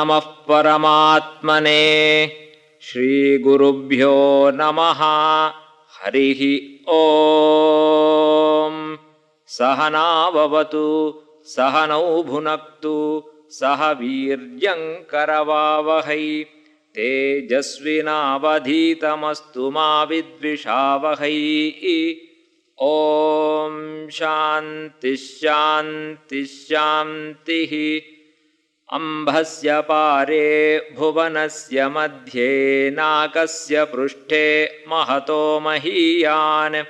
नमः परमात्मने। श्रीगुरुभ्यो नमः। हरिः ॐ सहनाववतु सहनौ भुनक्तु सह वीर्यङ्करवावहै। तेजस्विनावधीतमस्तु मा विद्विषावहै। ॐ शान्तिः अम्भस्य पारे भुवनस्य मध्ये नाकस्य पृष्ठे महतो महीयान्।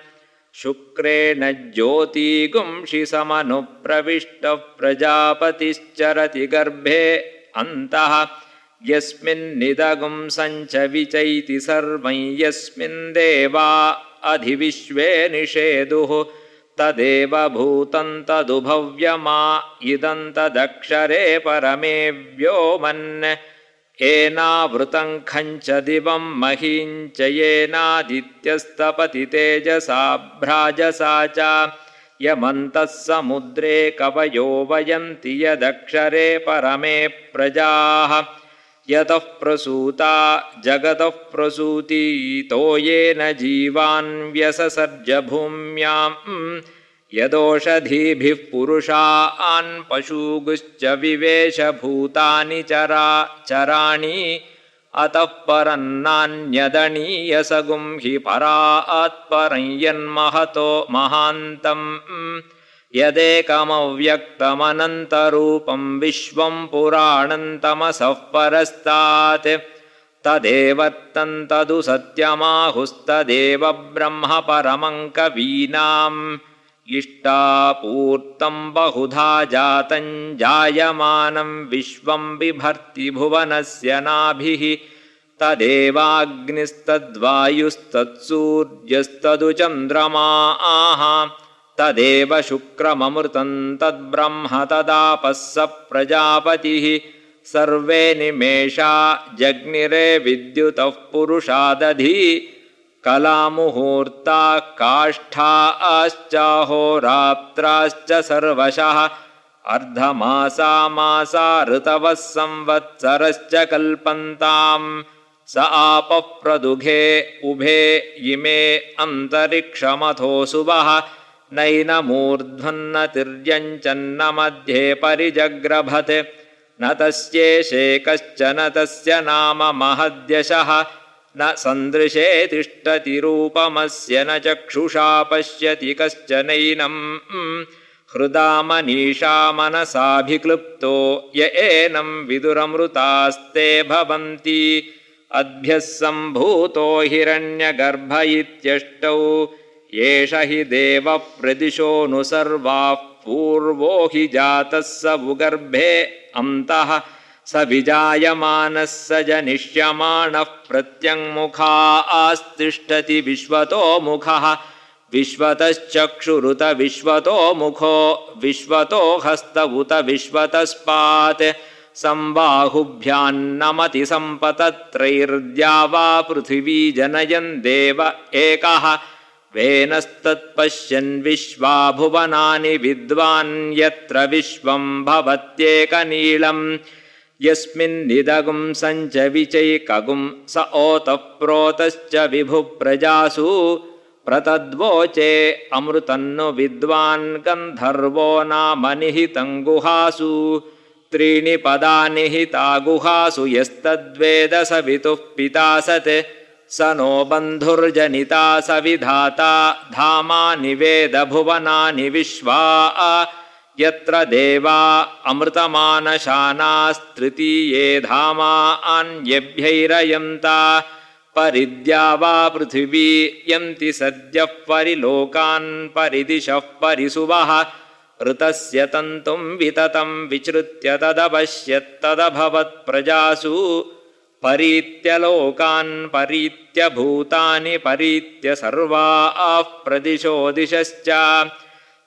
शुक्रेण ज्योतिगुंषि समनुप्रविष्टः प्रजापतिश्चरति गर्भे अन्तः। यस्मिन्निदगुं सञ्च विचैति सर्वं यस्मिन् देवा अधिविश्वे निषेदुः तदेव भूतं तदुभव्यमा इदं तदक्षरे परमे व्योमन् येनावृतं खञ्च दिवं महीञ्च येनादित्यस्तपति तेजसा भ्राजसा च। यमन्तः समुद्रे कवयो वयन्ति यदक्षरे परमे प्रजाः यतः प्रसूता जगतः प्रसूतीतो येन जीवान् व्यससर्ज भूम्यां यदोषधीभिः पुरुषान् पशुगुश्च विवेशभूतानि चरा चराणि अतः परन्नान्यदणीयसगुं हि परात्परं यन्महतो महान्तम् यदेकमव्यक्तमनन्तरूपं विश्वं पुराणन्तमसः परस्तात् तदेवर्तं तदु सत्यमाहुस्तदेव ब्रह्म परमं कवीनाम्। इष्टापूर्तं बहुधा जातं जायमानं विश्वं बिभर्ति भुवनस्य नाभिः। तदेवाग्निस्तद्वायुस्तत्सूर्यस्तदु चन्द्रमा आह तदेव शुक्रममृतं तद्ब्रह्म तदापः स प्रजापतिः। सर्वे निमेषा जग्निरे विद्युतः पुरुषादधि। कलामुहूर्ता काष्ठाश्चाहोरात्राश्च सर्वशः। अर्धमासा मासा ऋतवः संवत्सरश्च कल्पन्ताम्। स आपः प्रदुघे उभे इमे अन्तरिक्षमथोऽसुवः नैनमूर्ध्वन्न तिर्यञ्चन्न मध्ये परिजग्रभत्। न तस्येषे कश्चन तस्य नाम महद्यशः। न सन्दृशे तिष्ठति रूपमस्य न चक्षुषा पश्यति कश्चनैनम् हृदा मनीषा मनसाभिक्लृप्तो य एनं विदुरमृतास्ते भवन्ति। अद्भ्यः सम्भूतो हिरण्यगर्भ इत्यष्टौ एष हि देवः प्रदिशोऽनु सर्वाः पूर्वो हि जातः स भुगर्भे अन्तः स विजायमानः स जनिष्यमाणः प्रत्यङ्मुखा आस्तिष्ठति विश्वतो मुखः। विश्वतश्चक्षुरुत विश्वतो मुखो, विश्वतो हस्त उत विश्वतस्पात्। संबाहुभ्यान्नमति सम्पतत्रैर्द्या वा पृथिवी जनयन् देव एकः। वेनस्तत्पश्यन् विश्वा भुवनानि विद्वान् यत्र विश्वं भवत्येकनीलम्। यस्मिन्निदगुं सञ्च विचैकगुं स ओतः प्रोतश्च विभुप्रजासु। प्रतद्वोचे अमृतन्नु विद्वान् गन्धर्वो नाम निहितं गुहासु। त्रीणि पदानि हिता गुहासु। यस्तद्वेद स वितुः पिता सत् स नो बन्धुर्जनिता स विधाता धामानि वेदभुवनानि विश्वा यत्र देवा अमृतमानशानास्तृतीये धामा अन्यभ्यैरयन्ता परिद्या वा पृथिवी यन्ति सद्यः परिलोकान् परिदिशः परिसुवः ऋतस्य तन्तुं विततं विचृत्य तदपश्यत्तदभवत्प्रजासु लोकान् परीत्य भूतानि परीत्य सर्वाः प्रदिशो दिशश्च।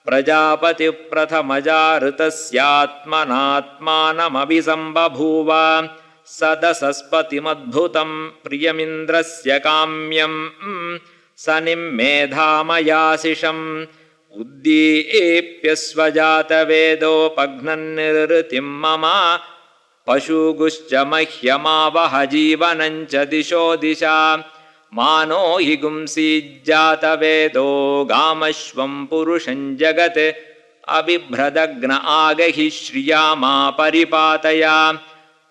प्रजापतिप्रथमजा ऋतस्यात्मनात्मानमभिसम्बभूव सदसस्पतिमद्भुतं प्रियमिन्द्रस्य काम्यं स निम्मेधामयाशिषम् उद्दीप्यस्वजातवेदोपघ्नन्निरृतिं मम पशुगुश्च मह्यमावह जीवनं च दिशो दिशा। मानो हि गुंसीज्जातवेदो गामश्वं पुरुषं जगत्। अबिभ्रदग्न आगहि श्रिया मा परिपातया।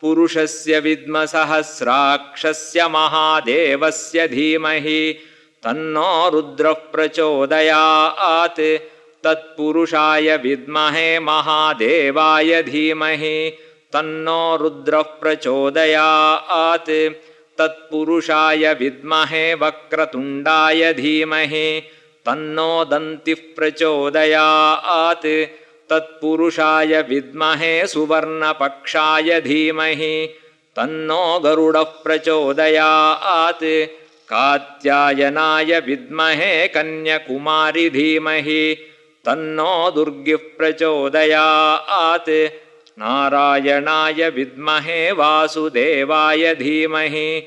पुरुषस्य विद्मसहस्राक्षस्य महादेवस्य धीमहि। तन्नो रुद्रः प्रचोदयात्। तत्पुरुषाय विद्महे महादेवाय धीमहि तन्नो रुद्रः प्रचोदयात्। तत्पुरुषाय विद्महे, वक्रतुण्डाय धीमहि, तन्नो दन्तिः प्रचोदयात्। तत्पुरुषाय विद्महे, सुवर्णपक्षाय धीमहि, तन्नो गरुडः प्रचोदयात्। कात्यायनाय विद्महे, कन्यकुमारि धीमहि, तन्नो दुर्गिः प्रचोदयात्। नारायणाय विद्महे वासुदेवाय धीमहि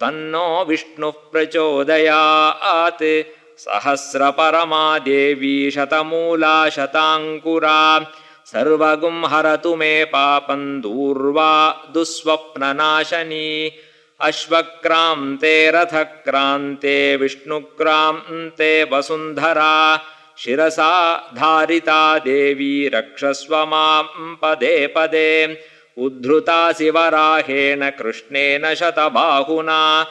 तन्नो विष्णुः प्रचोदयात्। सहस्रपरमा देवी शतमूला शताङ्कुरा सर्वगुं हरतु मे पापं दूर्वा दुःस्वप्ननाशनी। अश्वक्रान्ते रथक्रान्ते विष्णुक्रान्ते वसुन्धरा शिरसा धारिता देवी रक्षस्व मां पदे पदे। उद्धृता शिवराहेण कृष्णेन शतबाहुना।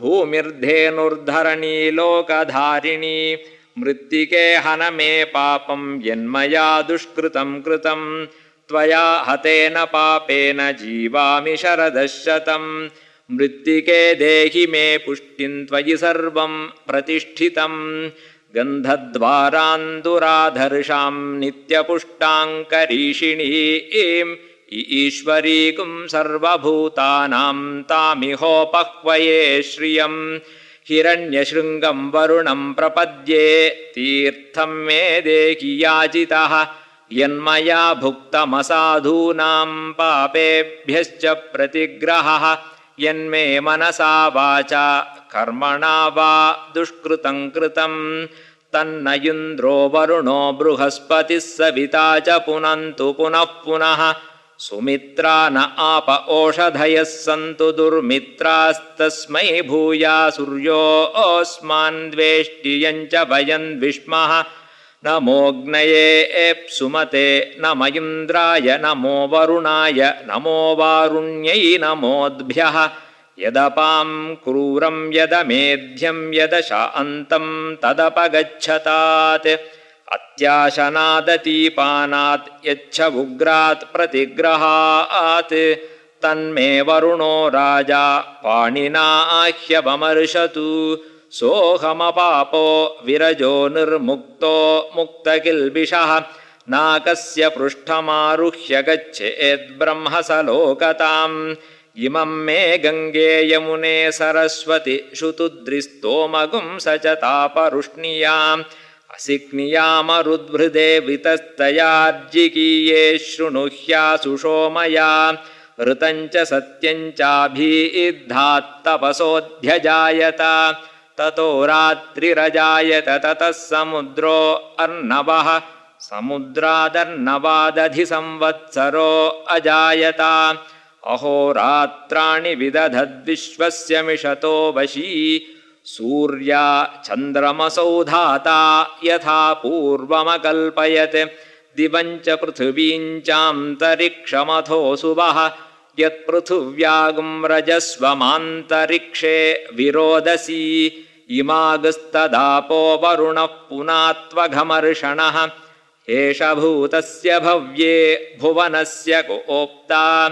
भूमिर्धेनुर्धरणी लोकधारिणी। मृत्तिके हन मे पापं यन्मया दुष्कृतं कृतं। त्वया हतेन पापेन जीवामि शरदशतं। मृत्तिके देहि मे पुष्टिं त्वयि सर्वं प्रतिष्ठितम् गन्धद्वारान्दुराधर्षां नित्यपुष्टाङ्करीषिणीं ईश्वरीकुं सर्वभूतानां तामिहोपह्वये श्रियं हिरण्यशृङ्गं वरुणं प्रपद्ये तीर्थं मे देहि याजितः। यन्मया भुक्तमसाधूनां पापेभ्यश्च प्रतिग्रहः। यन्मे मनसा वाचा कर्मणा वा दुष्कृतं कृतं तन्न इन्द्रो वरुणो बृहस्पतिः सविता च पुनन्तु पुनः पुनः सुमित्रा न आप ओषधयः सन्तु दुर्मित्रास्तस्मै भूया सूर्योऽस्मान् द्वेष्टियं च भयन् विष्मः नमोऽग्नये एप्सुमते नम इन्द्राय नमो वरुणाय नमो वारुण्यै नमोद्भ्यः यदपां क्रूरं यदमेध्यं यदशान्तं तदपगच्छतात्। अत्याशनादतीपानात् यच्छ उग्रात् प्रतिग्रहात्। तन्मे वरुणो राजा पाणिना ह्यवमर्शतु सोऽहमपापो विरजो निर्मुक्तो मुक्तकिल्बिषः। नाकस्य पृष्ठमारुह्य गच्छेद्ब्रह्मसलोकताम् इमं मे गङ्गे यमुने सरस्वति शुतुद्रिस्तोमगुं स च तापरुष्णियाम् असिक्नियामरुद्भृदे वितस्तयार्जिकीये शृणुह्यासुषोमया ऋतं च सत्यं चाभीद्धात्तपसोऽध्यजायत ततो रात्रिरजायत ततः समुद्रो अर्णवः। समुद्रादर्णवादधिसंवत्सरो अजायत अहोरात्राणि विदधद्विश्वस्य मिषतो वशी। सूर्या चन्द्रमसौ धाता यथा पूर्वमकल्पयत्। दिवं च पृथिवीं चान्तरिक्षमथोऽसुवः यत्पृथिव्यागुं रजस्वमान्तरिक्षे विरोदसी। इमागस्तदापो वरुणः पुनात्वघमर्षणः। एष भूतस्य भव्ये भुवनस्य कोप्ता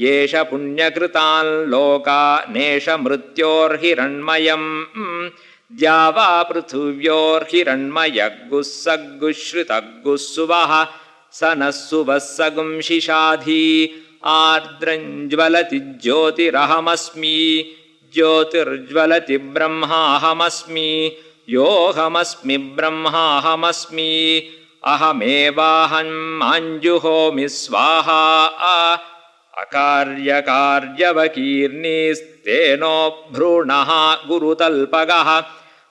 येष पुण्यकृतान् लोकानेष मृत्योर्हिरण्मयम् द्यावा पृथिव्योर्हिरण्मयग्गुः सग्गुश्रुतग्गुः सुवः स नः सुवः सगुं शिशाधी आर्द्रञ्ज्वलति ज्योतिरहमस्मि ज्योतिर्ज्वलति ब्रह्माहमस्मि योऽहमस्मि ब्रह्माहमस्मि। अहमेवाहम् आञ्जुहोमि स्वाहा अकार्यकार्यवकीर्णीस्तेनो भ्रूणः गुरुतल्पगः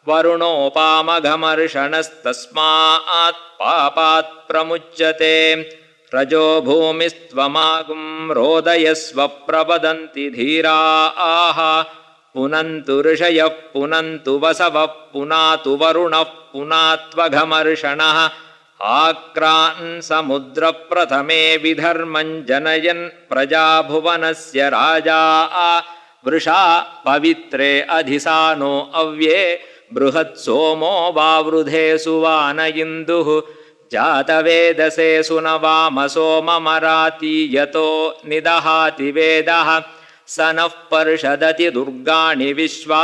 वरुणोपामघमर्षणस्तस्मात् पापात् प्रमुच्यते। रजो भूमिस्त्वमागुं रोदयस्व प्रवदन्ति धीरा। आह पुनन्तु ऋषयः पुनन्तु वसवः पुनातु वरुणः पुनात्वघमर्षणः आक्रान् समुद्रप्रथमे विधर्मं जनयन् प्रजाभुवनस्य राजा वृषा पवित्रे अधिसानो अव्ये बृहत्सोमो वावृधे सुवान इन्दुः जातवेदसे सुनवामसोममराति यतो निदहाति वेदः स नः पर्षदति दुर्गाणि विश्वा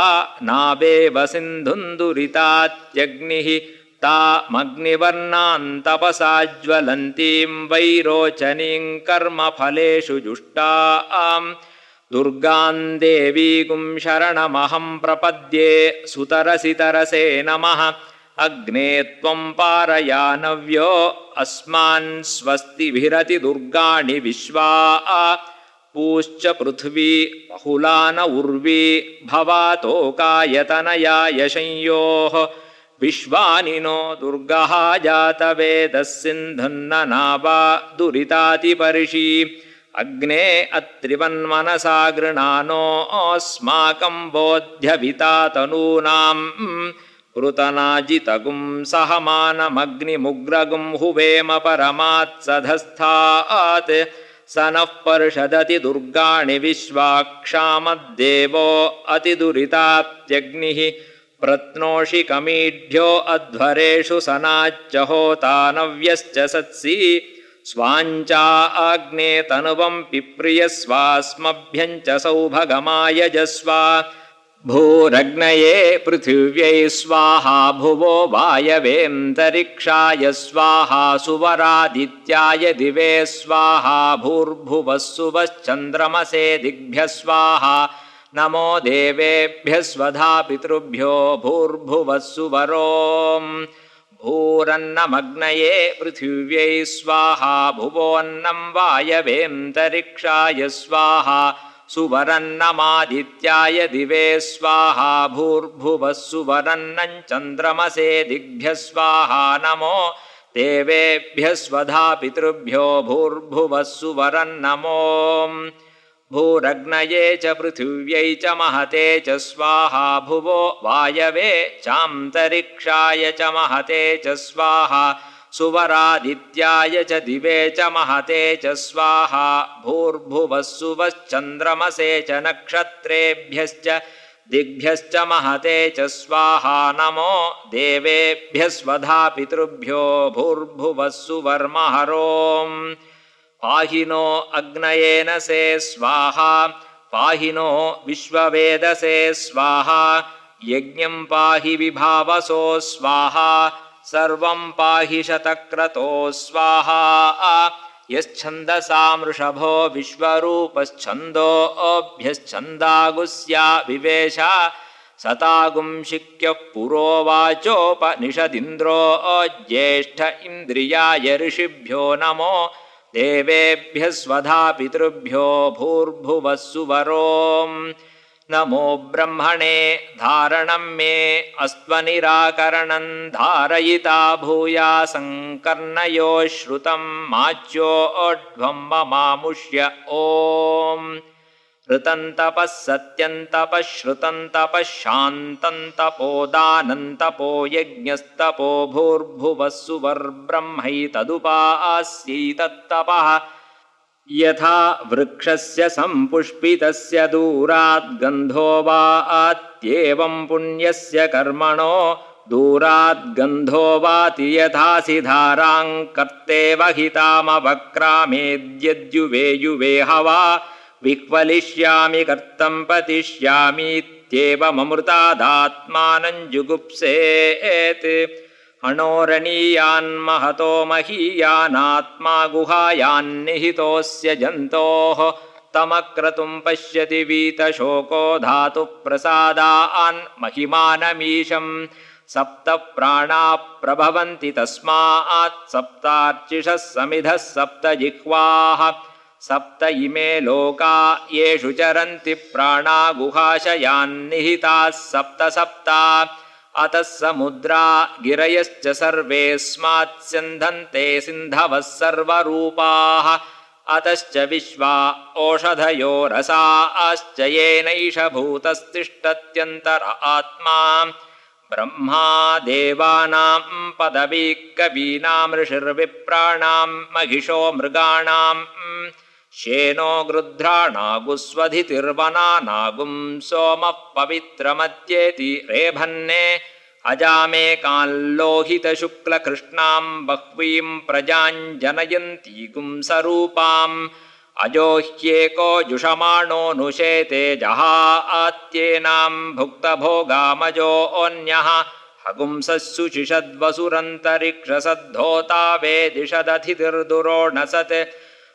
नावेव सिन्धुन्दुरितात्यग्निः तामग्निवर्णान्तपसा ज्वलन्तीं वैरोचनीं कर्मफलेषु जुष्टा आम्। दुर्गां देवीगुं शरणमहं प्रपद्ये सुतरसितरसे नमः। अग्ने त्वं पारयानव्यो अस्मान् स्वस्तिभिरति दुर्गाणि विश्वा। पूश्च पृथ्वी बहुलान उर्वी भवातोकायतनया यशंयोः विश्वानि नो दुर्गः जातवेदः सिन्धुन्ननावा दुरितातिपर्षि। अग्ने अत्रिवन्मनसा गृणानो अस्माकं बोध्यविता तनूनाम् पृतनाजितगुं सहमानमग्निमुग्रगुं हुवेम परमात्सधस्थात्। स नः पर्षदति दुर्गाणि विश्वाक्षामद्देवो अतिदुरितात्यग्निः प्रत्नोषि कमीढ्यो अध्वरेषु सनाच्च होतानव्यश्च सत्सि। स्वाञ्चा आग्ने तनुवं पिप्रियस्वास्मभ्यञ्च सौभगमाय जस्वा। भूरग्नये पृथिव्यै स्वाहा भुवो वायवेऽन्तरिक्षाय स्वाहा सुवरादित्याय दिवे स्वाहा भूर्भुवः सुवश्चन्द्रमसे दिग्भ्यः स्वाहा नमो देवेभ्यः स्वधा पितृभ्यो भूर्भुवः सुवरोम् भूरन्नमग्नये पृथिव्यै स्वाहा भुवोन्नं वायवेऽन्तरिक्षाय स्वाहा सुवरन्नमादित्याय दिवे स्वाहा भूर्भुवः सुवरन्नं चन्द्रमसे दिग्भ्यः स्वाहा नमो देवेभ्यः स्वधा पितृभ्यो भूर्भुवः सुवरन्नमो भूरग्नये च पृथिव्यै च महते च स्वाहा भुवो वायवे चान्तरिक्षाय च महते च स्वाहा सुवरादित्याय च दिवे च महते च स्वाहा भूर्भुवः सुवश्चन्द्रमसे च नक्षत्रेभ्यश्च दिग्भ्यश्च महते च स्वाहा नमो देवेभ्यः स्वधा पितृभ्यो भूर्भुवः सुवर्महरोम् पाहि नो अग्नयेन से स्वाहा पाहि नो विश्ववेदसे स्वाहा यज्ञं पाहि विभावसो स्वाहा सर्वं पाहि शतक्रतो स्वाहा। यश्छन्दसां वृषभो विश्वरूपश्छन्दोऽभ्यश्छन्दागुस्या विवेश सतागुं शिक्यः पुरोवाचोपनिषदिन्द्रो ज्येष्ठ इन्द्रियाय ऋषिभ्यो नमो देवेभ्यः स्वधा पितृभ्यो भूर्भुवः सुवरोम् नमो ब्रह्मणे धारणं मे अस्त्वनिराकरणं धारयिता भूया सङ्कर्णयो श्रुतं माच्योऽध्वं ममामुष्य ॐ ऋतन्तपः सत्यन्तपः श्रुतन्तपः शान्तन्तपोदानन्तपो यज्ञस्तपो भूर्भुवः सुवर्ब्रह्मैतदुपास्यैतत्तपः यथा वृक्षस्य सम्पुष्पितस्य दूरात् गन्धो वा आत्येवं पुण्यस्य कर्मणो दूरात् गन्धो वाति यथासि धारां कर्तेव हितामवक्रामेद्यद्युवे युवे हवा विह्वलिष्यामि कर्तं पतिष्यामीत्येवममृतादात्मानं जुगुप्सेत्। अणोरणीयान्महतो महीयानात्मा गुहायान्निहितोऽस्य जन्तोः। तमक्रतुं पश्यति वीतशोको धातुप्रसादान् महिमानमीशं सप्त प्राणा प्रभवन्ति तस्मात् सप्तार्चिषः समिधः सप्त जिह्वाः सप्त इमे लोका येषु चरन्ति प्राणा गुहाशयान्निहिताः सप्त सप्ता। अतः समुद्रा गिरयश्च सर्वेऽस्मात् स्यन्धन्ते सिन्धवः सर्वरूपाः। अतश्च विश्वा ओषधयो रसाश्च येनैष भूतस्तिष्ठत्यन्तर आत्मा। ब्रह्मा देवानां पदवी कवीनां ऋषिर्विप्राणां महिषो मृगाणाम् श्येनो गृध्राणागुस्वधितिर्वना नागुं सोमः पवित्रमत्येति रेभन्ने अजामेकाल्लोहितशुक्लकृष्णां बह्वीं प्रजाञ्जनयन्तीगुं सरूपाम्। अजो ह्येको जुषमाणोऽनुशेते जहा आत्येनां भुक्तभोगामजोऽन्यः हगुंसस्सुचिषद्वसुरन्तरिक्षसद्धोता वेदिषदधितिर्दुरोणसत्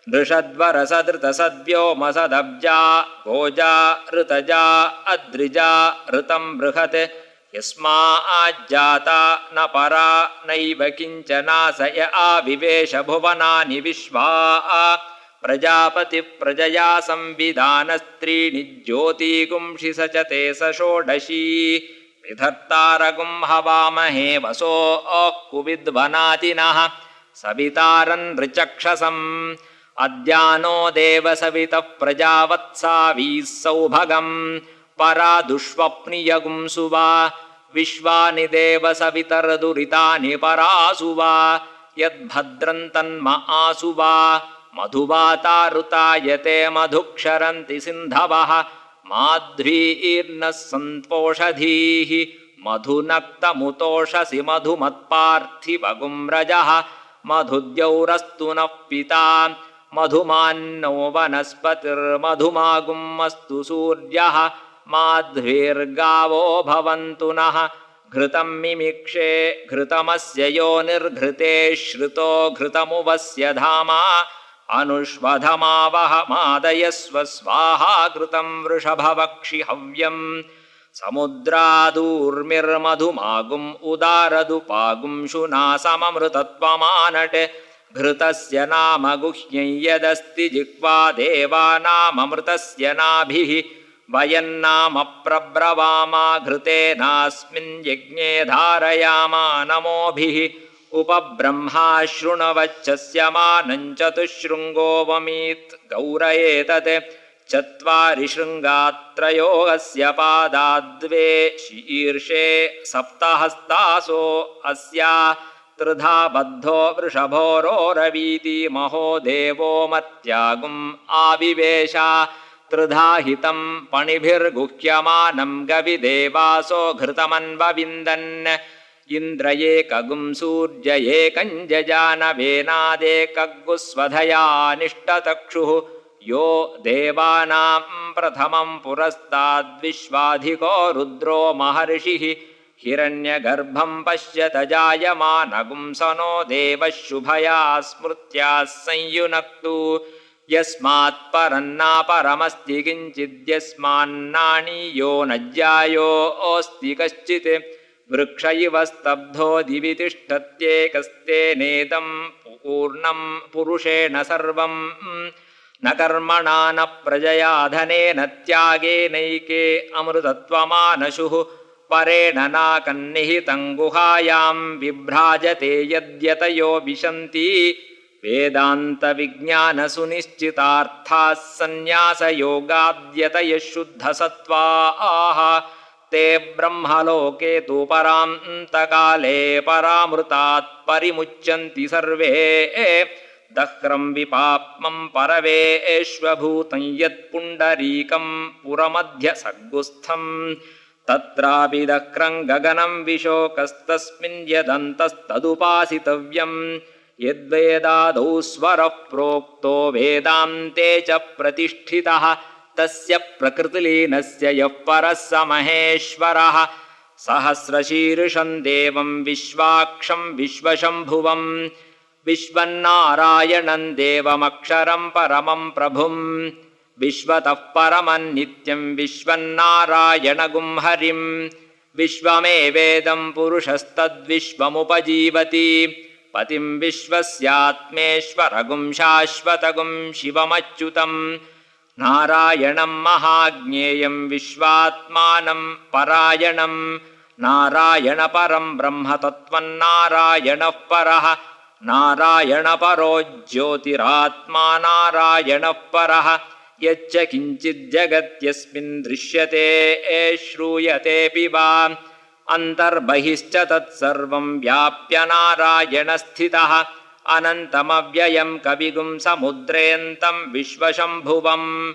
नृषद्वरसदृतसद्व्योमसदब्जा गोजा ऋतजा अद्रिजा ऋतं बृहत्। यस्माज्जाता न परा नैव किञ्चनास य आविवेश भुवनानि विश्वा। प्रजापतिप्रजया संविधानस्त्रीणि ज्योतिगुंषि स च ते स षोडशी। विधर्तारगुं हवामहे वसो कुविद्वनातिनः सवितारन् ऋचक्षसम् अद्यानो देवसवितः प्रजावत्सावीः सौभगम् परा दुष्वप्नियगुं सुवा विश्वानि देवसवितर्दुरितानि परासु वा यद्भद्रन्तन्म आसु वा मधुवातारुतायते मधुक्षरन्ति सिन्धवः माध्वीर्नः सन्तोषधीः मधुनक्तमुतोषसि मधुमत्पार्थिवगुं रजः मधुद्यौरस्तु नः पिता मधुमान्नो वनस्पतिर्मधुमागुमस्तु सूर्यः माध्वीर्गावो भवन्तु नः। घृतं मिमिक्षे घृतमस्य योनिर्घृते श्रुतो घृतमुवस्य धामा। अनुष्वधमावह मादयस्व स्वाहा घृतं वृषभवक्षि हव्यम् समुद्रादूर्मिर्मधुमागुम् उदारदुपागुं शुना सममृतत्वमानटे घृतस्य नाम गुह्यं यदस्ति जिह्वा देवानाममृतस्य नाभिः। वयन्नाम प्रब्रवामा घृतेनास्मिन् यज्ञे धारयामा नमोभिः। उपब्रह्मा शृणवच्छस्य मानं चतुशृङ्गोऽवमीत्। गौरयेतत् चत्वारि शृङ्गात्रयो अस्य पादाद्वे शीर्षे सप्तहस्तासो अस्या त्रिधा बद्धो वृषभोरोरवीति महो देवो मत्यागुम् आविवेश त्रिधा हितं पणिभिर्गुह्यमानं गविदेवासो घृतमन्वविन्दन्। इन्द्र एकगुं सूर्य एकञ्जजानवेनादेकगुस्वधया निष्टतक्षुः यो देवानां प्रथमं पुरस्ताद्विश्वाधिको रुद्रो महर्षिः हिरण्यगर्भं पश्यत जायमानगुं स नो देवः शुभया स्मृत्याः संयुनक्तु। यस्मात् परन्नापरमस्ति किञ्चिद्यस्मान्नाणीयो न ज्यायोऽस्ति कश्चित्। वृक्ष इव स्तब्धो दिवि तिष्ठत्येकस्तेनेदं पूर्णं पुरुषेण सर्वं। न कर्मणा न प्रजया धनेन त्यागेनैके अमृतत्वमानशुः परेण नाकन्निहितं गुहायां विभ्राजते यद्यतयो विशन्ति। वेदान्तविज्ञानसुनिश्चितार्थाः सन्न्यासयोगाद्यतयः शुद्धसत्त्वाः। ते ब्रह्मलोके तु परान्तकाले परामृतात् परिमुच्यन्ति सर्वे। दह्रं विपाप्मं परवेश्वभूतं यत्पुण्डरीकं पुरमध्यसग्गुस्थम् तत्रापि दक्रं गगनं विशोकस्तस्मिन् यदन्तस्तदुपासितव्यम्। यद्वेदादौ स्वरः प्रोक्तो वेदान्ते च प्रतिष्ठितः तस्य प्रकृतिलीनस्य यः परः स महेश्वरः। सहस्रशीर्षं देवं विश्वाक्षं विश्वशम्भुवं विश्वन्नारायणं देवमक्षरं परमं प्रभुं विश्वतः परमन्नित्यं विश्वन्नारायणगुं हरिं। विश्वमेवेदं पुरुषस्तद्विश्वमुपजीवति। पतिं विश्वस्यात्मेश्वरगुं शाश्वतगुं शिवमच्युतं। नारायणं महाज्ञेयं विश्वात्मानं परायणं। नारायणपरं ब्रह्म तत्त्वन्नारायणः परः। नारायणपरो ज्योतिरात्मा नारायणः परः यच्च किञ्चिज्जगत्यस्मिन् दृश्यते श्रूयतेऽपि वा। अन्तर्बहिश्च तत्सर्वं व्याप्य नारायणस्थितः अनन्तमव्ययं कविगुं समुद्रेऽन्तं विश्वशम्भुवम्।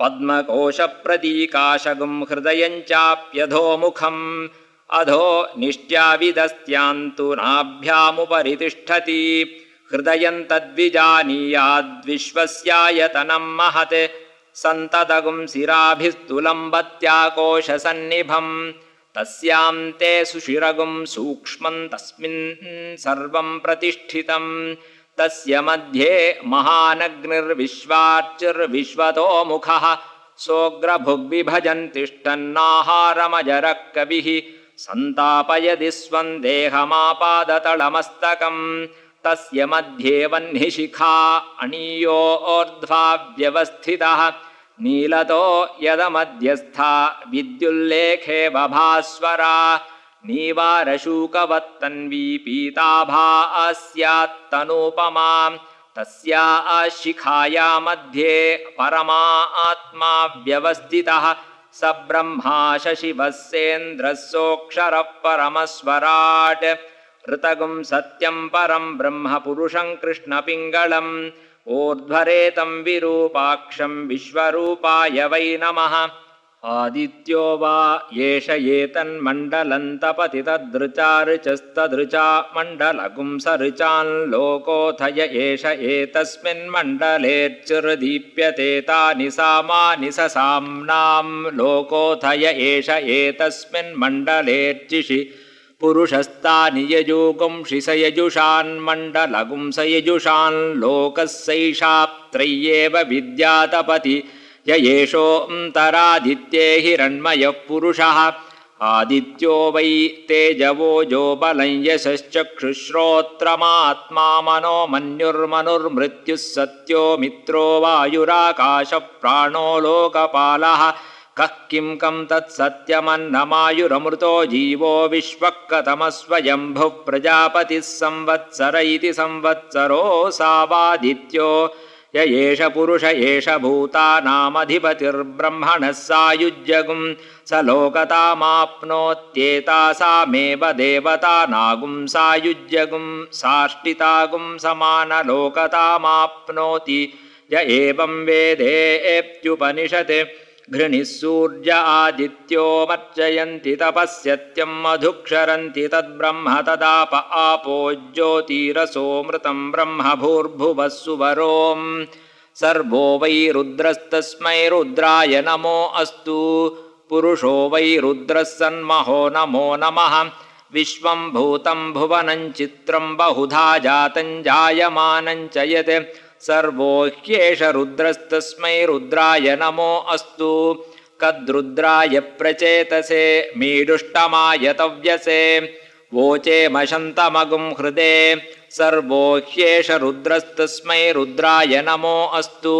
पद्मकोशप्रतीकाशगुं हृदयञ्चाप्यधोमुखम् अधो निष्ट्याविदस्त्यान्तु नाभ्यामुपरि तिष्ठति हृदयं तद्विजानीयाद्विश्वस्यायतनं महत्। सन्ततगुं शिराभिस्तुलम्बत्याकोशसन्निभम् तस्यां ते सुशिरगुं सूक्ष्मं तस्मिन् सर्वं प्रतिष्ठितम्। तस्य मध्ये महानग्निर्विश्वार्चिर्विश्वतो मुखः सोऽग्रभुग्विभजन् तिष्ठन्नाहारमजरः कविः सन्तापयदि स्वं देहमापादतलमस्तकम् तस्य मध्ये वह्निशिखा अणीयोर्ध्वा व्यवस्थितः। नीलतो यदमध्यस्था विद्युल्लेखे बभास्वरा। नीवारशूकवत्तन्वी पीताभा स्यात्तनूपमा तस्या शिखाया मध्ये परमा आत्मा व्यवस्थितः। स ब्रह्मा शशिवस्येन्द्रः सोऽक्षरः परमस्वराट् ऋतगुं सत्यं परं ब्रह्म पुरुषं कृष्णपिङ्गळम् ऊर्ध्वरेतं विरूपाक्षं विश्वरूपाय वै नमः। आदित्यो वा एष एतन्मण्डलन्तपति तदृचा ऋचस्तदृचा ऋचान् लोकोऽथय एष एतस्मिन्मण्डलेर्चिर्दीप्यते तानि सामानि स साम्नां लोकोऽथय एष एतस्मिन्मण्डलेर्चिषि पुरुषस्तानि यजुगुंषि स यजुषान्मण्डलगुं स यजुषान् लोकः सैषाप्त्रय्येव विद्यातपति य एषोऽन्तरादित्ये हिरण्मयः पुरुषः। आदित्यो वै तेजवोजो बलं यशश्चक्षुश्रोत्रमात्मा मनो मन्युर्मनुर्मृत्युः सत्यो मित्रो वायुराकाशः प्राणो लोकपालः कः किं कं तत्सत्यमन्नमायुरमृतो जीवो विश्वः कथमस्वयम्भुः प्रजापतिः संवत्सर इति संवत्सरोऽसावादित्यो य एष पुरुष एष भूतानामधिपतिर्ब्रह्मणः सायुज्यगुं। स लोकतामाप्नोत्येतासामेव देवतानागुं सायुज्यगुं। साष्टितागुं समानलोकतामाप्नोति। य एवं वेदेऽप्युपनिषत् घृणिः सूर्य आदित्योमर्चयन्ति तपस्यत्यं मधुक्षरन्ति तद्ब्रह्म तदाप आपो ज्योतिरसोऽमृतं ब्रह्म भूर्भुवः सुवरों सर्वो वै रुद्रस्तस्मै रुद्राय नमो अस्तु। पुरुषो वै रुद्रः सन्महो नमो नमः। विश्वं भूतं भुवनं चित्रं बहुधा जातं जायमानं च यत् सर्वो ह्येष रुद्रस्तस्मै रुद्राय नमो अस्तु। कद्रुद्राय प्रचेतसे मीडुष्टमाय तव्यसे वोचेमशन्तमगुं हृदे सर्वो ह्येष रुद्रस्तस्मै रुद्राय नमो अस्तु।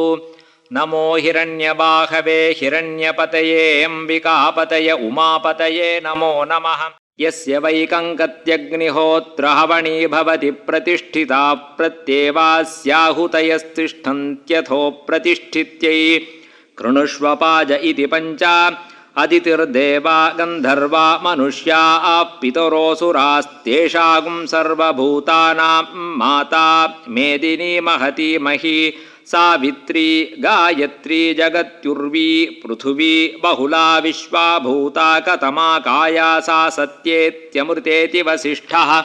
नमो हिरण्यबाहवे हिरण्यपतये अम्बिकापतय उमापतये नमो नमः यस्य वैकङ्कत्यग्निहोत्रहवणी भवति प्रतिष्ठिता प्रत्येवास्याहुतयस्तिष्ठन्त्यथो प्रतिष्ठित्यै कृणुष्वपाज इति पञ्चा अदितिर्देवा गन्धर्वा मनुष्या पितरोऽसुरास्तेषागुं सर्वभूतानां माता मेदिनी महती मही सावित्री गायत्री जगत्युर्वी पृथिवी बहुला विश्वाभूता कतमा काया सा सत्येत्यमृतेति वसिष्ठः।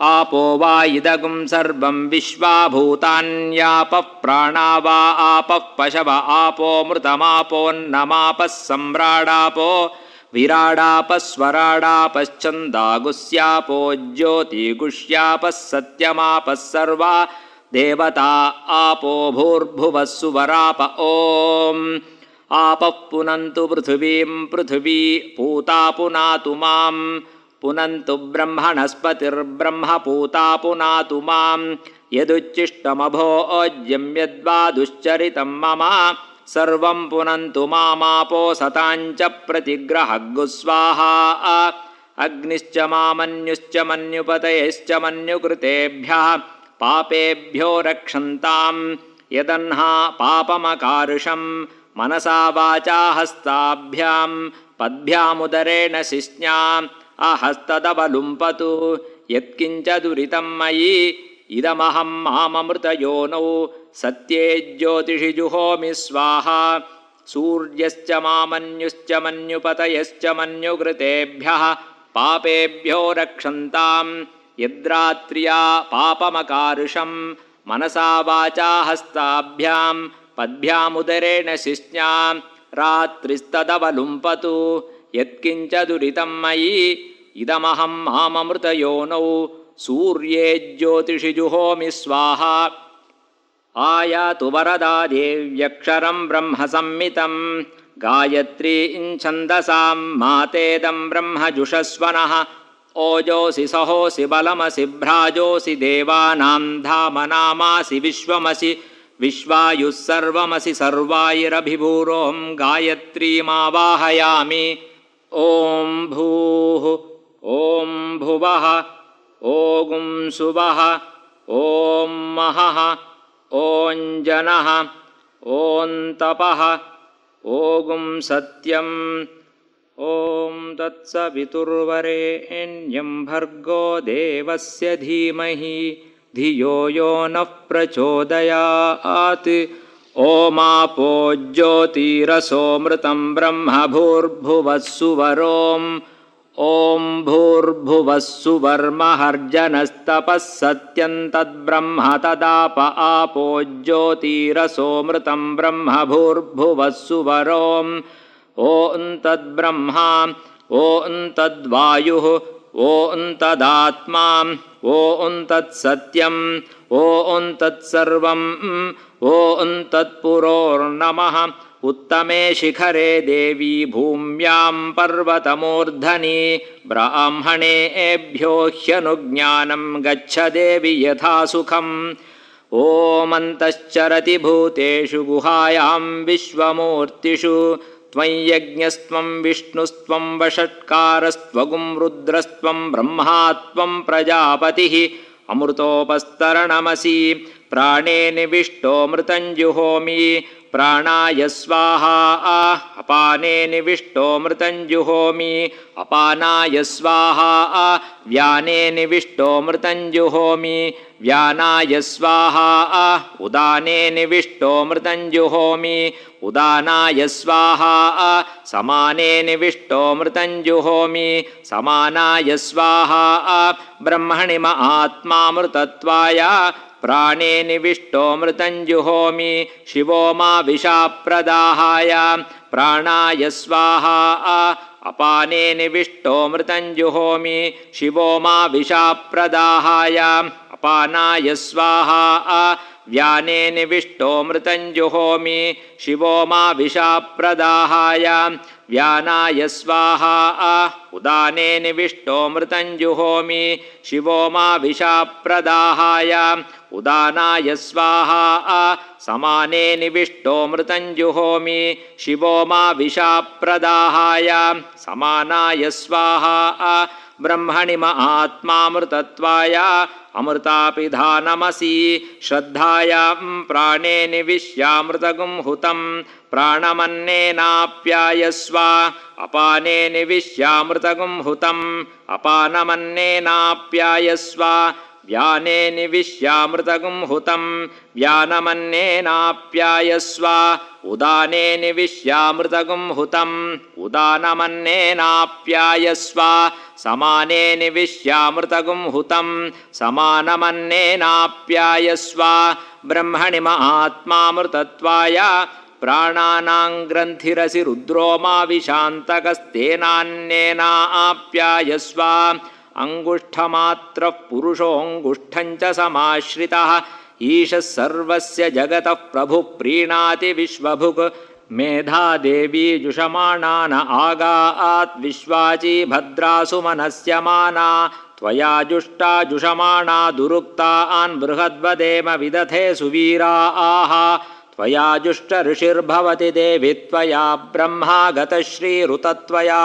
आपो वा इदगुं सर्वं विश्वाभूतान्यापः प्राणा वा आपः पशव आपोऽमृतमापोन्नमापः सम्राडापो विराडापः स्वराडापश्चन्दागुस्यापो ज्योतिगुष्यापः सत्यमापः सर्वा देवता आपो भूर्भुवः सुवराप ॐ आपः पुनन्तु पृथिवीं पृथिवी पूता पुनातु मां पुनन्तु ब्रह्मणस्पतिर्ब्रह्म पूता पुनातु मां यदुच्चिष्टमभोज्यं यद्वा दुश्चरितं मम। सर्वं पुनन्तु मामापो सताञ्च प्रतिग्रहगुस्वाहा अग्निश्च मामन्युश्च मन्युपतयश्च मन्युकृतेभ्यः पापेभ्यो रक्षन्ताम् यदह्ना पापमकारुषं मनसा वाचा हस्ताभ्यां पद्भ्यामुदरेण शिश्न्याम् अहस्तदवलुम्पतु। यत्किञ्च दुरितं मयि इदमहं माममृतयोनौ सत्ये ज्योतिषि जुहोमि स्वाहा। सूर्यश्च मामन्युश्च मन्युपतयश्च मन्युकृतेभ्यः पापेभ्यो रक्षन्ताम् यद्रात्र्या पापमकारुषं मनसा वाचा हस्ताभ्यां पद्भ्यामुदरेण शिश्न्यां रात्रिस्तदवलुम्पतु। यत्किञ्च दुरितं मयि इदमहं माममृतयोनौ सूर्ये ज्योतिषि जुहोमि स्वाहा। आयातु वरदा देव्यक्षरं ब्रह्मसंमितं। गायत्री छन्दसां मातेदं ब्रह्मजुषस्वनः ओजोऽसि सहोऽसि बलमसि भ्राजोऽसि देवानां धामनामासि विश्वमसि विश्वायुः सर्वमसि सर्वायिरभिभूरों गायत्रीमावाहयामि। ॐ भूः ॐ भुवः ॐ सुवः ॐ महः ॐ जनः ॐ तपः ॐ सत्यम् ॐ तत्सवितुर्वरेण्यं भर्गो देवस्य धीमहि धियो यो नः प्रचोदयात्। ओमापो ज्योतिरसोऽमृतं ब्रह्म भूर्भुवः सुवरोम् ॐ भूर्भुवः सुवर्महर्जनस्तपः सत्यं तद्ब्रह्म तदाप आपो ज्योतिरसोऽमृतं ब्रह्म भूर्भुवः सुवरोम् ॐ तद्ब्रह्मा ॐ तद्वायुः ॐ तदात्मा ॐ तत्सत्यम् ॐ तत्सर्वम् ॐ तत्पुरोर्नमः उत्तमे शिखरे देवी भूम्यां पर्वतमूर्धनि ब्राह्मणेभ्यो ह्यनुज्ञानं गच्छ देवि यथा सुखम्। ॐ भूतेषु गुहायां विश्वमूर्तिषु त्वं यज्ञस्त्वं विष्णुस्त्वं वषट्कारस्त्वगुं रुद्रस्त्वं ब्रह्मात्वं प्रजापतिः। अमृतोपस्तरणमसि। प्राणे निविष्टो मृतञ्जुहोमि। प्राणाय स्वाहा। अपाने निविष्टो मृतञ्जुहोमि। अपानाय स्वाहा। व्याने निविष्टो मृतञ्जुहोमि व्यानाय स्वाहा उदाने निविष्टो मृतञ्जुहोमि उदानाय स्वाहा समाने निविष्टो मृतञ्जुहोमि समानाय स्वाहा ब्रह्मणिम आत्मामृतत्वाय प्राणे निविष्टो मृतञ्जुहोमि शिवो मा विशाप्रदाहाय प्राणाय स्वाहा अपाने निविष्टो मृतञ्जुहोमि शिवो मा विशाप्रदाहाय अपानाय स्वाहा व्याने निविष्टो मृतञ्जुहोमि शिवो मा विशाप्रदाहाय व्यानाय स्वाहा। उदाने निविष्टो मृतञ्जुहोमि शिवो मा विशाप्रदाहाय उदानाय स्वाहा। समाने निविष्टो मृतञ्जुहोमि शिवो मा विशाप्रदाहाय समानाय स्वाहा। ब्रह्मणिम आत्मामृतत्वाय अमृतापिधानमसि श्रद्धायां प्राणे निविश्यामृतगुं हुतं प्राणमन्नेनाप्यायस्व। अपाने निविश्यामृतगुं हुतम् अपानमन्नेनाप्यायस्व व्याने निविश्यामृतगुं हुतं। व्यानमन्नेनाप्यायस्व उदाने निविश्यामृतगुं हुतम् उदानमन्नेनाप्यायस्व समाने निविश्यामृतगुं हुतं। समानमन्नेनाप्यायस्व ब्रह्मणिम आत्मामृतत्वाय प्राणानां ग्रन्थिरसि रुद्रो मा विशान्तकस्तेनान्येनाप्यायस्व अङ्गुष्ठमात्रः पुरुषोऽङ्गुष्ठञ्च समाश्रितः। ईशः सर्वस्य जगतः प्रभुः प्रीणाति विश्वभुक्। मेधा देवी जुषमाणा न आगात् विश्वाची भद्रासु मनस्यमाना त्वया जुष्टा जुषमाणा दुरुक्तान् बृहद्वदेम विदथे सुवीरा आह। त्वया जुष्ट ऋषिर्भवति देवि त्वया ब्रह्मा गतश्रीरुतत्वया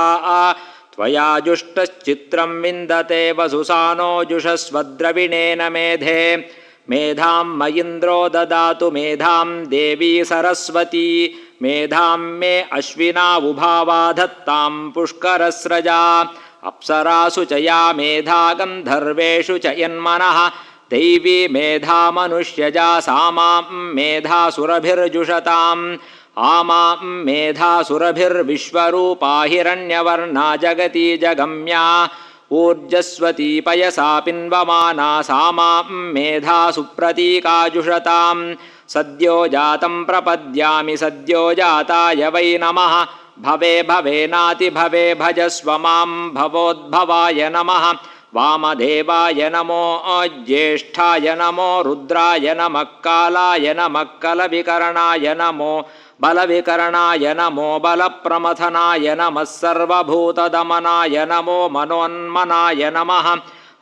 त्वया जुष्टश्चित्रं विन्दते वसुसानो जुषस्वद्रविणेन मेधे। मेधां मयिन्द्रो ददातु मेधां देवी सरस्वती। मेधां मे अश्विना उभावा धत्तां पुष्करस्रजा। अप्सरासु च या मेधा गन्धर्वेषु च यन्मनः। दैवी मेधा मनुष्यजा सा मां मेधासुरभिर्जुषताम् आमां मेधासुरभिर्विश्वरूपा हिरण्यवर्णा जगती जगम्या ऊर्जस्वती पयसा पिन्वमाना सा मां मेधा सुप्रतीकाजुषतां सद्यो जातं प्रपद्यामि सद्यो जाताय वै नमः। भवे भवेनातिभवे भजस्व मां भवोद्भवाय नमः। वामदेवाय नमो ज्येष्ठाय नमो रुद्राय नमः कालाय नमः कलविकरणाय नमो बलविकरणाय नमो बलप्रमथनाय नमः सर्वभूतदमनाय नमो मनोन्मनाय नमः।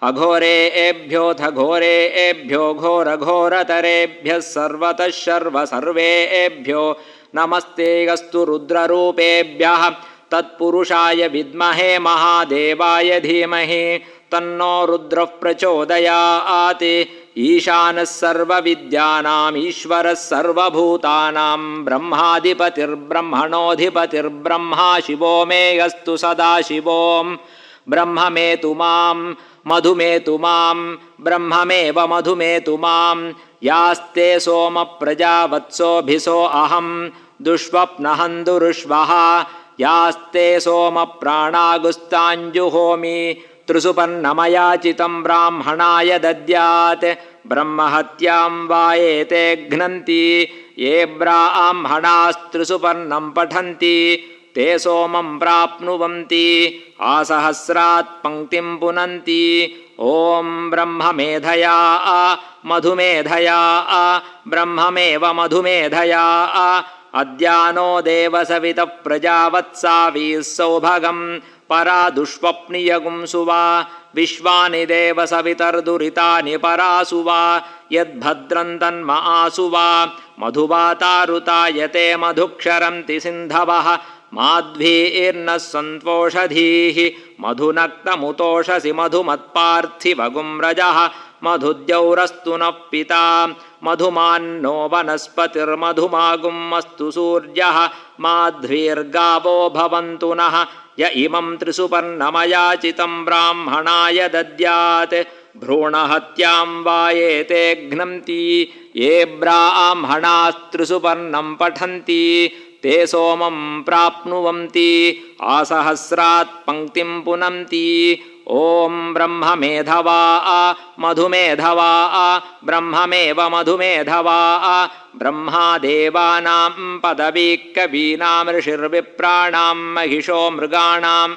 अघोरेभ्योऽथ घोरेभ्यो घोरघोरतरेभ्यः सर्वतः सर्वसर्वेभ्यो नमस्ते अस्तु रुद्ररूपेभ्यः। तत्पुरुषाय विद्महे महादेवाय धीमहि। तन्नो रुद्रः प्रचोदयात् ईशानः सर्वविद्यानाम् ईश्वरः सर्वभूतानां ब्रह्माधिपतिर्ब्रह्मणोऽधिपतिर्ब्रह्मा शिवो मे अस्तु सदाशिवों ब्रह्ममेतु मां मधुमेतु मां ब्रह्ममेव मधुमेतु मां यास्ते सोमप्रजावत्सोऽभिसो अहं दुष्वप्नहन्दुरुष्वः। यास्ते सोमप्राणागुस्ताञ्जुहोमि त्रिसुपर्णमयाचितं ब्राह्मणाय दद्यात् ब्रह्महत्यां वा एते घ्नन्ति ये ब्राह्मणास्त्रिसुपर्णं पठन्ति ते सोमं प्राप्नुवन्ति आसहस्रात् पङ्क्तिं पुनन्ति। ॐ ब्रह्ममेधया मधुमेधया ब्रह्ममेव मधुमेधया अद्यानो देवसवितः प्रजावत्सावीः सौभगं परा दुष्वप्नियगुंसु वा विश्वानि देवसवितर्दुरितानि परासु वा यद्भद्रं तन्म आसु वा मधुवातारुतायते मधुक्षरन्ति सिन्धवः माध्वीर्नः सन्तोषधीः मधुनक्तमुतोषसि मधुमत्पार्थिवगुं रजः मधुद्यौरस्तु न पिता। मधुमान्नो वनस्पतिर्मधुमागुम् अस्तु सूर्यः। माध्वीर्गावो भवन्तु नः। य इमं त्रिसुपर्णमयाचितं ब्राह्मणाय दद्यात्। भ्रूणहत्यां वा एते घ्नन्ति। ये ब्राह्मणास्त्रिसुपर्णं पठन्ति। ते सोमं प्राप्नुवन्ति। आसहस्रात् पङ्क्तिं पुनन्ति। ॐ ब्रह्ममेधवा मधुमेधवा ब्रह्ममेव मधुमेधवा ब्रह्मादेवानां पदवीकवीनां ऋषिर्विप्राणां महिषो मृगाणां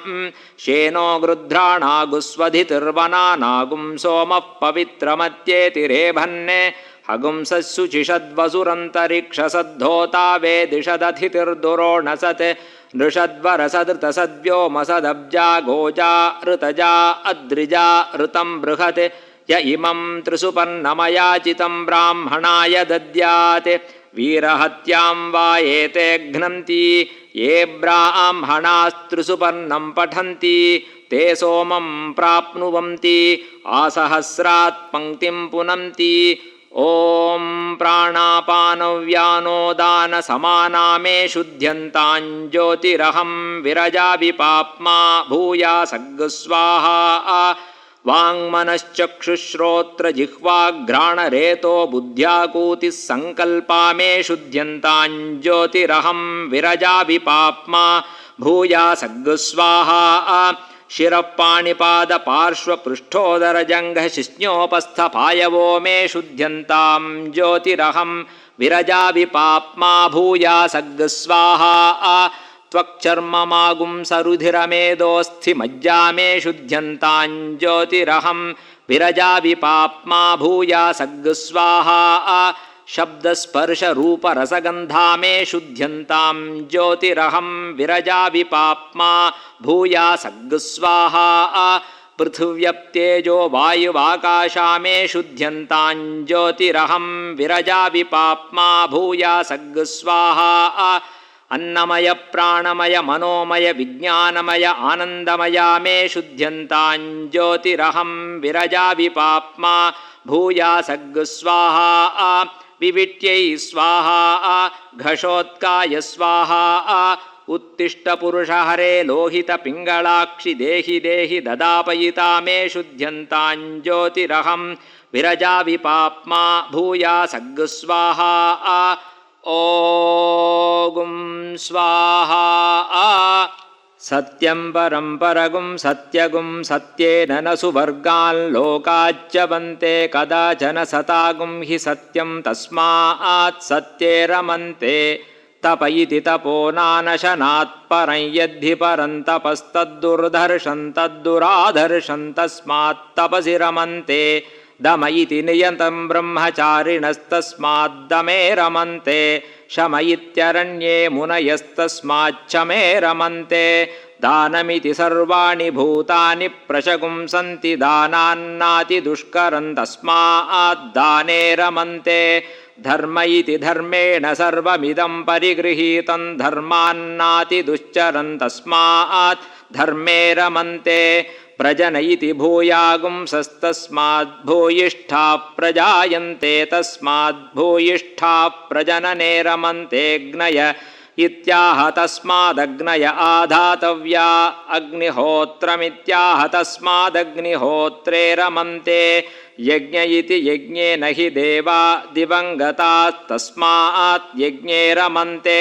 शेनो गृध्राणागुस्वधितिर्वनानागुं सोमः पवित्रमत्येतिरेभन्ने हगुंसस्सुचिषद्वसुरन्तरिक्षसद्धोता वेदिषदथितिर्दुरोणसत् नृषद्वरसदृतसद्व्योमसदब्जा गोजा ऋतजा अद्रिजा ऋतं बृहत्। य इमं त्रिसुपर्णमयाचितं ब्राह्मणाय दद्यात्। वीरहत्यां वा एते घ्नन्ति। ये ब्राह्मणास्त्रिसुपर्णं पठन्ति। ते सोमं प्राप्नुवन्ति। आसहस्रात् पङ्क्तिं पुनन्ति ॐ प्राणापानव्यानोदानसमाना मे शुध्यन्ताञ्ज्योतिरहं भूया सग्स्वाहा वाङ्मनश्चक्षुश्रोत्रजिह्वाघ्राणरेतो बुद्ध्याकूतिः सङ्कल्पा मे शुध्यन्ताञ्ज्योतिरहं विरजाविपाप्मा भूया सग्स्वाहा शिरःपाणिपादपार्श्वपृष्ठोदरजङ्घशिष्णोपस्थपायवो मे शुध्यन्तां ज्योतिरहं विरजाविपाप्मा भूया सग्स्वाहा त्वक्चर्ममागुं सरुधिरमेदोऽस्थिमज्जा मे शुध्यन्तां ज्योतिरहं विरजाविपाप्मा भूया सग्स्वाहा शब्दस्पर्शरूपरसगन्धा मे शुध्यन्तां ज्योतिरहं विरजाविपाप्मा भूया सग्स्वाहा पृथिव्यप्तेजो वायुवाकाशा मे शुध्यन्तां ज्योतिरहं विरजाविपाप्मा भूया सग्स्वाहा अन्नमय प्राणमय मनोमय विज्ञानमय आनन्दमया मे शुद्ध्यन्ताञ्ज्योतिरहं विरजाविपाप्मा भूयासग् विविट्यै स्वाहा घषोत्काय स्वाहा उत्तिष्ठपुरुषहरे लोहितपिङ्गलाक्षि देहि देहि ददापयिता मे शुद्ध्यन्ताञ्ज्योतिरहं विरजाविपाप्मा भूयासग् स्वाहा ॐ स्वाहा सत्यं परं परगुं सत्यगुं सत्येन न सुवर्गान् लोकाच्च वन्ते कदाचन सतागुं हि सत्यं तस्मात् सत्ये रमन्ते। तप इति तपो नानशनात् परं यद्धि परं तपस्तद्दुर्धर्षं तद्दुराधर्षं तस्मात् तपसि रमन्ते। दम इति नियतं ब्रह्मचारिणस्तस्माद्दमे रमन्ते शम इत्यरण्ये मुनयस्तस्माच्छमे रमन्ते दानमिति सर्वाणि भूतानि प्रशगुंसन्ति दानान्नातिदुष्करं तस्माद्दाने रमन्ते धर्म इति धर्मेण सर्वमिदं परिगृहीतं धर्मान्नातिदुश्चरं तस्मात् धर्मे रमन्ते प्रजन इति भूयागुंसस्तस्माद्भूयिष्ठा प्रजायन्ते तस्माद्भूयिष्ठा प्रजनने रमन्तेऽग्नय इत्याह तस्मादग्नय आधातव्या अग्निहोत्रमित्याह तस्मादग्निहोत्रे रमन्ते यज्ञ इति यज्ञे न हि देवा दिवङ्गतास्तस्मात् यज्ञे रमन्ते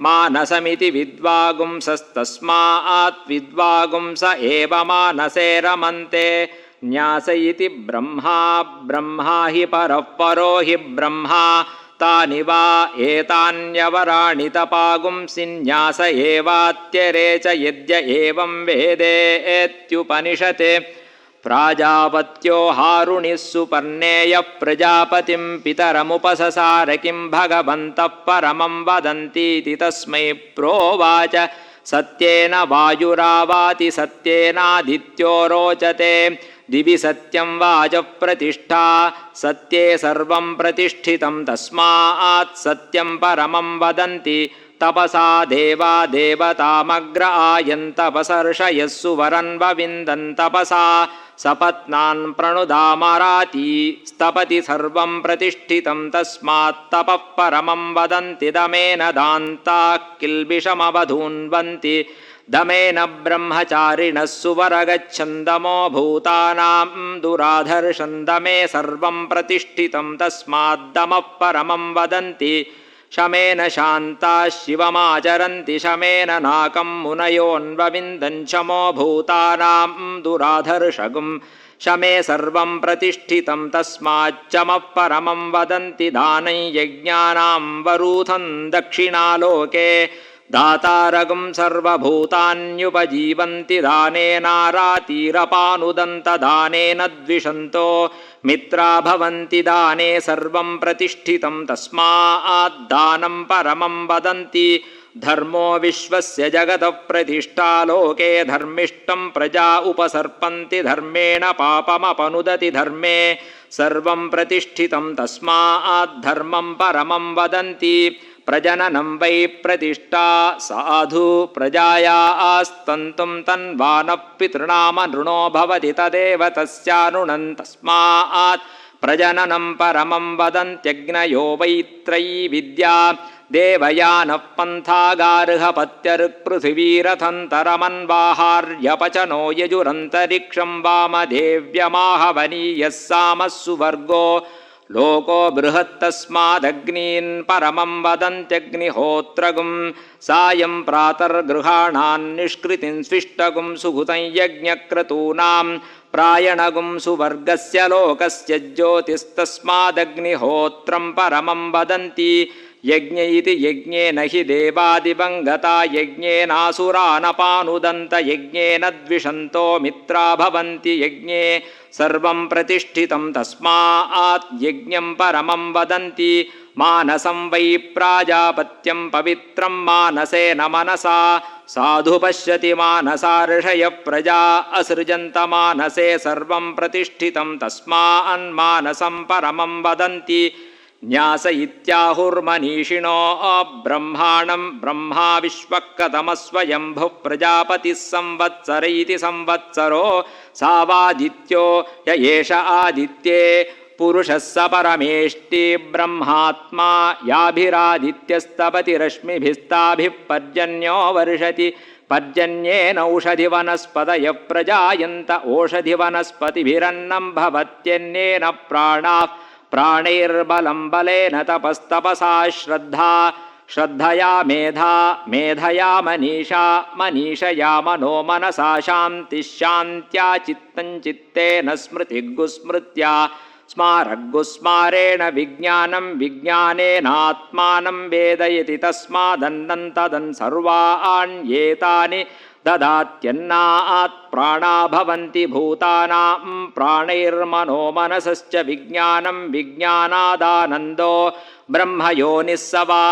मानसमिति विद्वागुंसस्तस्मात् विद्वागुंस एव मानसे रमन्ते। न्यास इति ब्रह्मा ब्रह्मा हि परः परो हि ब्रह्मा। तानि वा एतान्यवराणि तपागुंसि न्यास एवात्यरे च यद्य एवं वेदेत्युपनिषते प्राजापत्यो हारुणिः सुपर्णेयः प्रजापतिं पितरमुपससार किं भगवन्तः परमं वदन्तीति तस्मै प्रोवाच। सत्येन वायुरावाति सत्येनादित्यो रोचते। दिवि सत्यं वाचप्रतिष्ठा सत्ये सर्वं प्रतिष्ठितं तस्मात् सत्यं परमं वदन्ति। तपसा देवा देवतामग्र आयन्तपसर्षयः सुवरन्वविन्दन् तपसा सपत्नान् प्रणुदामराती स्तपति सर्वं प्रतिष्ठितं तस्मात् तपः परमं वदन्ति दमेन दान्ताः किल्बिषमवधून्वन्ति दमेन ब्रह्मचारिणः सुवरगच्छन्दमो भूतानां दुराधर्षन्दमे सर्वं प्रतिष्ठितं तस्माद्दमः परमं वदन्ति शमेन शान्ताः शिवमाचरन्ति शमेन नाकं मुनयोन्वविन्दन् शमो भूतानां दुराधर्षगुं। शमे सर्वं प्रतिष्ठितं तस्माच्चमः परमं वदन्ति दानै यज्ञानां वरूथं दक्षिणालोके। दातारगुं सर्वभूतान्युपजीवन्ति दानेनारातीरपानुदन्तदानेन द्विषन्तो मित्रा भवन्ति दाने सर्वं प्रतिष्ठितं तस्माद्दानं परमं वदन्ति। धर्मो विश्वस्य जगतः प्रतिष्ठा लोके धर्मिष्ठं प्रजा उपसर्पन्ति धर्मेण पापमपनुदति धर्मे। सर्वं प्रतिष्ठितं तस्माद्धर्मं परमं वदन्ति प्रजननं वै प्रतिष्ठा साधु प्रजाया आस्तन्तुं तन्वानः पितॄणामनृणो भवति तदेव तस्यानुणन् तस्मात् प्रजननं परमं वदन्त्यग्नयो वैत्रयी विद्या देवयानः पन्थागार्हपत्यऋक्पृथिवीरथन्तरमन्वाहार्यपचनो यजुरन्तरिक्षं वामदेव्यमाहवनीयः सामः सुवर्गो लोको बृहत्तस्मादग्नीन् परमं वदन्त्यग्निहोत्रगुं सायं प्रातर्गृहाणान्निष्कृतिं स्विष्टगुं सुहृतं यज्ञक्रतूनां प्रायणगुं सुवर्गस्य लोकस्य ज्योतिस्तस्मादग्निहोत्रं परमं वदन्ति यज्ञ इति यज्ञेन हि देवादिवङ्गता यज्ञेनासुरानपानुदन्त यज्ञेन द्विषन्तो मित्रा भवन्ति यज्ञे सर्वं प्रतिष्ठितं तस्मात् यज्ञं परमं वदन्ति। मानसं वै प्राजापत्यं पवित्रं मानसेन मनसा। साधु पश्यति मानसा ऋषयः प्रजा असृजन्त मानसे सर्वं प्रतिष्ठितं तस्मान्मानसं परमं वदन्ति न्यास इत्याहुर्मनीषिणो ब्रह्माणं ब्रह्मा विश्वकतमस्वयम्भुः प्रजापतिः संवत्सर इति संवत्सरो सावादित्यो य एष आदित्ये पुरुषः स परमेष्टि ब्रह्मात्मा याभिरादित्यस्तपति रश्मिभिस्ताभिः पर्जन्यो वर्षति पर्जन्येनौषधिवनस्पतयः प्रजायन्त ओषधिवनस्पतिभिरन्नं भवत्यन्येन प्राणाः प्राणैर्बलं बलेन तपस्तपसा श्रद्धा श्रद्धया मेधा मेधया मनीषा मनीषया मनो मनसा शान्तिः शान्त्या चित्तं चित्तेन स्मृतिगुस्मृत्या स्मारग्गुस्मारेण विज्ञानं विज्ञानेनात्मानं वेदयति तस्मादन्नं तदन् सर्वाण्येतानि ददात्यन्नात् प्राणा भवन्ति भूतानां प्राणैर्मनो मनसश्च विज्ञानं विज्ञानादानन्दो ब्रह्मयोनिः स वा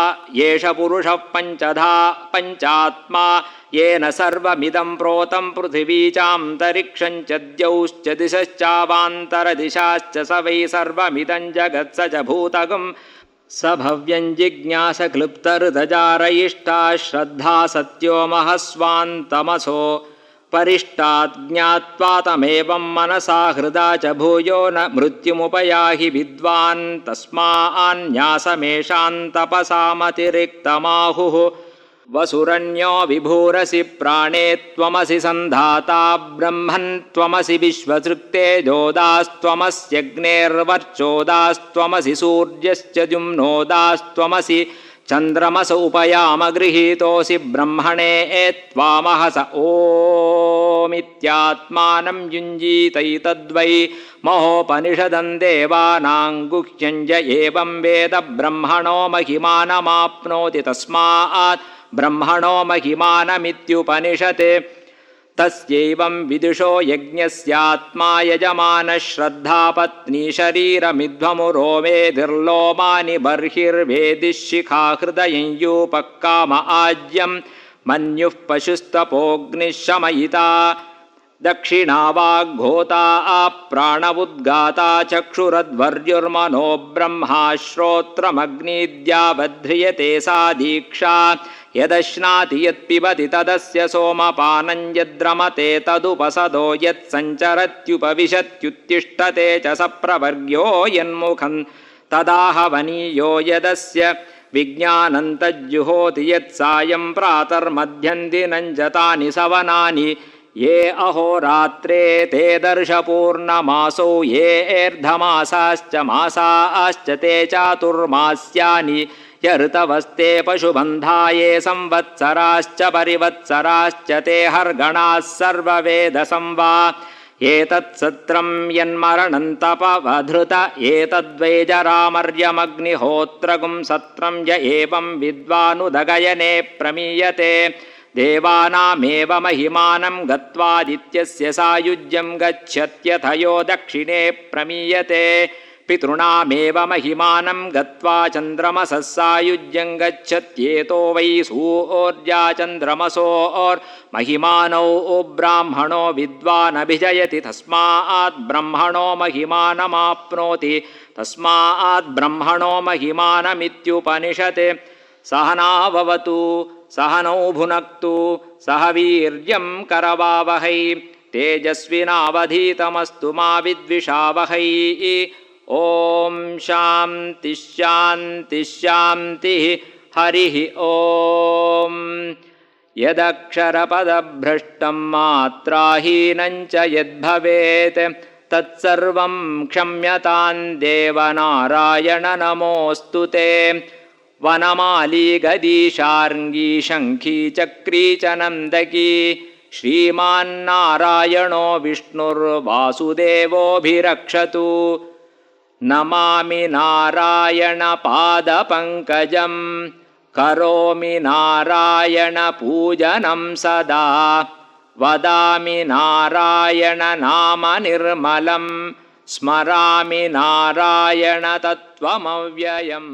एष पुरुषः पञ्चधा पञ्चात्मा येन सर्वमिदं प्रोतं पृथिवी चान्तरिक्षं च द्यौश्च दिशश्चावान्तरदिशाश्च स वै सर्वमिदं जगत्स च भूतगं स श्रद्धा सत्यो महस्वान्तमसो परिष्टात् ज्ञात्वा तमेवं मनसा हृदा च भूयो न मृत्युमुपयाहि विद्वान् तस्मान्न्यासमेषान्तपसामतिरिक्तमाहुः वसुरन्यो विभूरसि प्राणे त्वमसि सन्धाता ब्रह्मन् त्वमसि विश्वसृक्तेजोदास्त्वमस्यग्नेर्वर्चोदास्त्वमसि सूर्यश्च जुम्नोदास्त्वमसि चन्द्रमस उपयामगृहीतोऽसि ब्रह्मणे त्वामहस ओमित्यात्मानं युञ्जीतैतद्वै महोपनिषदं देवानां गुह्यञ्ज एवं वेद ब्रह्मणो महिमानमाप्नोति तस्मात् ब्रह्मणो महिमानमित्युपनिषत्। तस्यैवं विदुषो यज्ञस्यात्मा यजमानः श्रद्धापत्नी शरीरमिध्वमुरो मेधिर्लोमानि बर्हिर्वेदिशिखा हृदयं यूपक्काम आज्यं। मन्युः पशुस्तपोऽग्निः शमयिता दक्षिणा वाग्घोता प्राणवुद्गाता चक्षुरध्वर्युर्मनो ब्रह्मा श्रोत्रमग्निद्यावध्रियते सा दीक्षा यदश्नाति यत्पिबति तदस्य सोमपानं यद्रमते तदुपसदो यत्सञ्चरत्युपविशत्युत्तिष्ठते च स प्रवर्ग्यो यन्मुखं तदाहवनीयो यदस्य विज्ञानन्तज्जुहोति यत्सायं प्रातर्मध्यन्दिनञ्जतानि सवनानि ये अहोरात्रे ते दर्शपूर्णमासौ ये एर्धमासाश्च मासाश्च ते चातुर्मास्यानि य ऋतवस्ते पशुबन्धा ये संवत्सराश्च परिवत्सराश्च ते हर्गणाः सर्ववेदसंवा। एतत्सत्रं यन्मरणन्तपवधृत एतद्वैजरामर्यमग्निहोत्रगुं सत्रं य एवं विद्वानुदगयने प्रमीयते। देवानामेव महिमानं गत्वादित्यस्य सायुज्यं गच्छत्यथयो दक्षिणे प्रमीयते पितॄणामेव महिमानं गत्वा चन्द्रमसः सायुज्यं गच्छत्येतो वै सूर्या चन्द्रमसोर्महिमानौ ब्राह्मणो विद्वानभिजयति तस्मात् ब्रह्मणो महिमानमाप्नोति तस्मात् ब्रह्मणो महिमानमित्युपनिषत् सहनाववतु सहनौ भुनक्तु सह वीर्यं करवावहै तेजस्विनावधीतमस्तु मा विद्विषावहै ॐ शान्तिश्शान्तिश्शान्तिः हरिः ॐ। यदक्षरपदभ्रष्टं मात्राहीनं च यद्भवेत्। तत्सर्वं क्षम्यतां देवनारायण नमोऽस्तु ते। वनमाली गदीशार्ङ्गी शङ्खी चक्री च नन्दकी। श्रीमान्नारायणो विष्णुर्वासुदेवोऽभिरक्षतु नमामि नारायणपादपङ्कजं करोमि नारायणपूजनं सदा वदामि नारायणनामनिर्मलं स्मरामि नारायणतत्त्वमव्ययम्